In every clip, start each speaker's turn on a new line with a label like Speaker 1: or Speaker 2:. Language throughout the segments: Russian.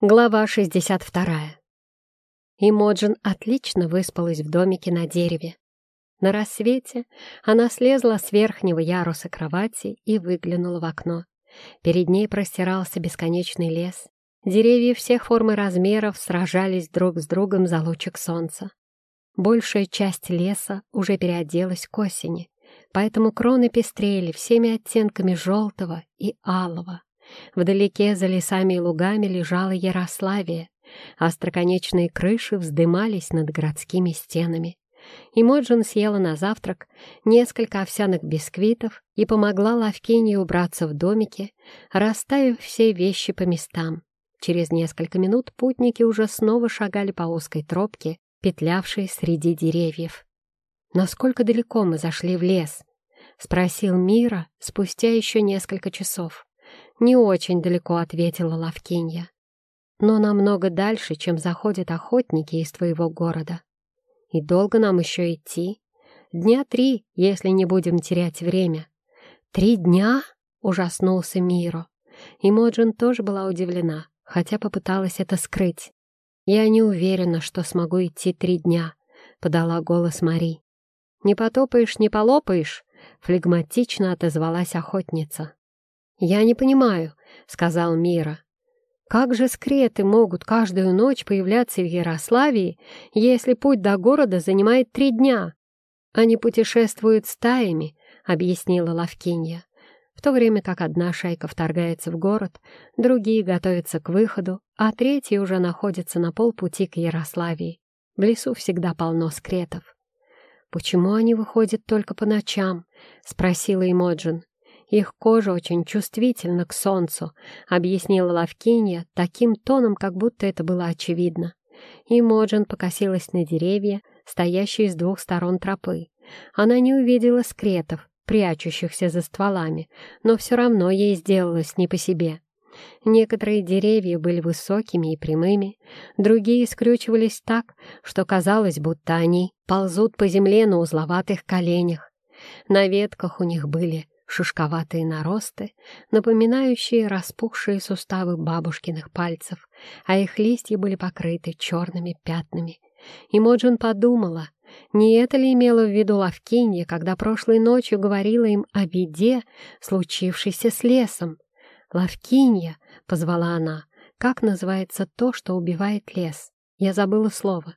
Speaker 1: Глава 62. Имоджин отлично выспалась в домике на дереве. На рассвете она слезла с верхнего яруса кровати и выглянула в окно. Перед ней простирался бесконечный лес. Деревья всех форм и размеров сражались друг с другом за лучик солнца. Большая часть леса уже переоделась к осени, поэтому кроны пестрели всеми оттенками желтого и алого. Вдалеке за лесами и лугами лежала Ярославия, остроконечные крыши вздымались над городскими стенами. Имоджин съела на завтрак несколько овсяных бисквитов и помогла Лавкине убраться в домике, расставив все вещи по местам. Через несколько минут путники уже снова шагали по узкой тропке, петлявшей среди деревьев. «Насколько далеко мы зашли в лес?» — спросил Мира спустя еще несколько часов. «Не очень далеко», — ответила Лавкинья. «Но намного дальше, чем заходят охотники из твоего города. И долго нам еще идти? Дня три, если не будем терять время». «Три дня?» — ужаснулся Миро. И Моджин тоже была удивлена, хотя попыталась это скрыть. «Я не уверена, что смогу идти три дня», — подала голос Мари. «Не потопаешь, не полопаешь», — флегматично отозвалась охотница. «Я не понимаю», — сказал Мира. «Как же скреты могут каждую ночь появляться в Ярославии, если путь до города занимает три дня?» «Они путешествуют стаями», — объяснила Лавкинья. В то время как одна шайка вторгается в город, другие готовятся к выходу, а третьи уже находятся на полпути к Ярославии. В лесу всегда полно скретов. «Почему они выходят только по ночам?» — спросила Имоджин. Их кожа очень чувствительна к солнцу», — объяснила Лавкинья таким тоном, как будто это было очевидно. И Моджин покосилась на деревья, стоящие с двух сторон тропы. Она не увидела скретов, прячущихся за стволами, но все равно ей сделалось не по себе. Некоторые деревья были высокими и прямыми, другие скрючивались так, что казалось, будто они ползут по земле на узловатых коленях. На ветках у них были шишковатые наросты, напоминающие распухшие суставы бабушкиных пальцев, а их листья были покрыты черными пятнами. И Моджин подумала, не это ли имела в виду Лавкинья, когда прошлой ночью говорила им о беде, случившейся с лесом? «Лавкинья», — позвала она, — «как называется то, что убивает лес?» Я забыла слово.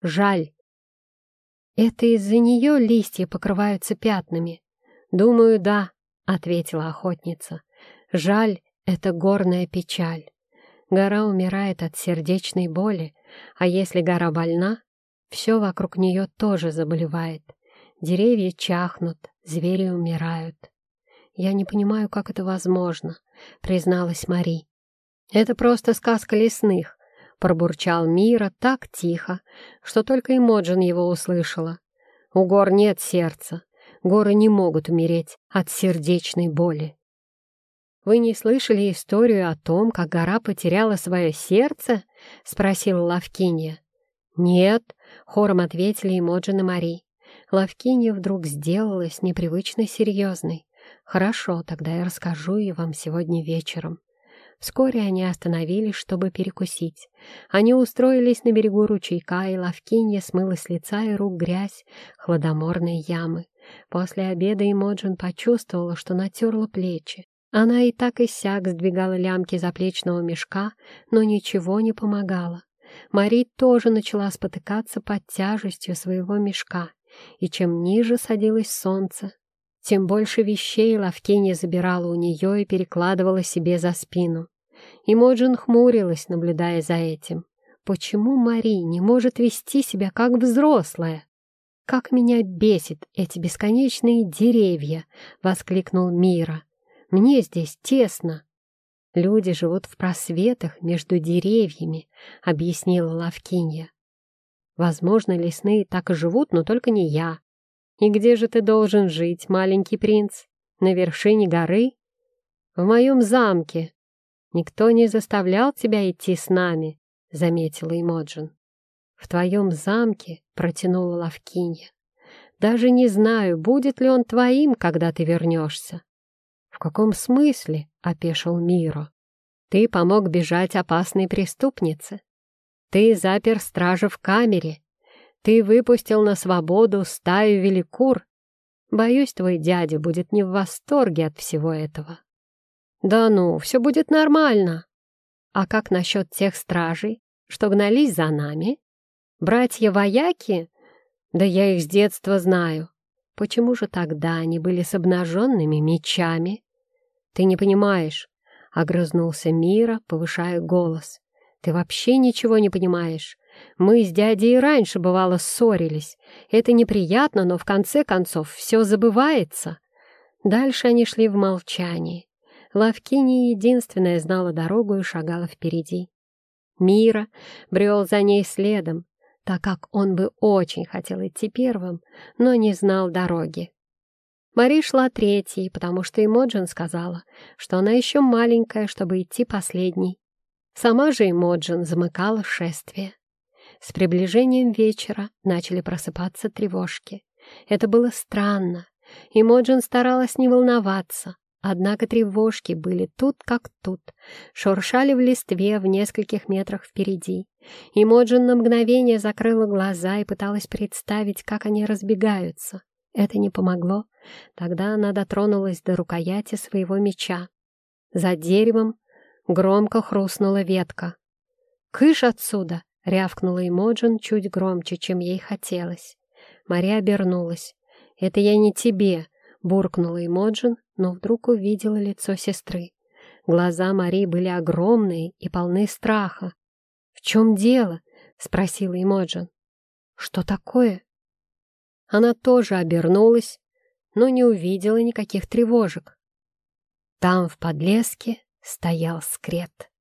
Speaker 1: «Жаль». Это из-за нее листья покрываются пятнами. «Думаю, да», — ответила охотница. «Жаль, это горная печаль. Гора умирает от сердечной боли, а если гора больна, все вокруг нее тоже заболевает. Деревья чахнут, звери умирают. Я не понимаю, как это возможно», — призналась Мари. «Это просто сказка лесных», — пробурчал Мира так тихо, что только Эмоджин его услышала. «У гор нет сердца, горы не могут умереть от сердечной боли. «Вы не слышали историю о том, как гора потеряла свое сердце?» — спросила Лавкинья. «Нет», — хором ответили Эмоджин и Мари. Лавкинья вдруг сделалась непривычно серьезной. «Хорошо, тогда я расскажу ее вам сегодня вечером». Вскоре они остановились, чтобы перекусить. Они устроились на берегу ручейка, и Лавкинья смыла с лица и рук грязь хладоморной ямы. После обеда Имоджин почувствовала, что натерла плечи. Она и так и сяк сдвигала лямки заплечного мешка, но ничего не помогало. Мари тоже начала спотыкаться под тяжестью своего мешка, и чем ниже садилось солнце, тем больше вещей Лавкинья забирала у нее и перекладывала себе за спину. Имоджин хмурилась, наблюдая за этим. Почему Мари не может вести себя как взрослая? «Как меня бесит эти бесконечные деревья!» — воскликнул Мира. «Мне здесь тесно!» «Люди живут в просветах между деревьями», — объяснила Лавкинья. «Возможно, лесные так и живут, но только не я. И где же ты должен жить, маленький принц? На вершине горы? В моем замке. Никто не заставлял тебя идти с нами», — заметила Имоджин. «В твоем замке», — протянула Лавкинья. «Даже не знаю, будет ли он твоим, когда ты вернешься». «В каком смысле?» — опешил Миро. Ты помог бежать опасной преступнице. Ты запер стража в камере. Ты выпустил на свободу стаю великур. Боюсь, твой дядя будет не в восторге от всего этого. Да ну, все будет нормально. А как насчет тех стражей, что гнались за нами? Братья-вояки? Да я их с детства знаю. Почему же тогда они были с обнаженными мечами? Ты не понимаешь, — огрызнулся Мира, повышая голос. Ты вообще ничего не понимаешь. Мы с дядей и раньше, бывало, ссорились. Это неприятно, но в конце концов все забывается. Дальше они шли в молчании. Лавкини единственная знала дорогу и шагала впереди. Мира брел за ней следом, так как он бы очень хотел идти первым, но не знал дороги. Мари шла третьей, потому что Эмоджин сказала, что она еще маленькая, чтобы идти последней. Сама же Эмоджин замыкала шествие. С приближением вечера начали просыпаться тревожки. Это было странно. Эмоджин старалась не волноваться, однако тревожки были тут как тут, шуршали в листве в нескольких метрах впереди. Эмоджин на мгновение закрыла глаза и пыталась представить, как они разбегаются. Это не помогло. Тогда она дотронулась до рукояти своего меча. За деревом громко хрустнула ветка. «Кыш отсюда!» — рявкнула Эмоджин чуть громче, чем ей хотелось. Мария обернулась. «Это я не тебе!» — буркнула Эмоджин, но вдруг увидела лицо сестры. Глаза Марии были огромные и полны страха. «В чем дело?» — спросила Эмоджин. «Что такое?» Она тоже обернулась, но не увидела никаких тревожек. Там, в подлеске, стоял скрет.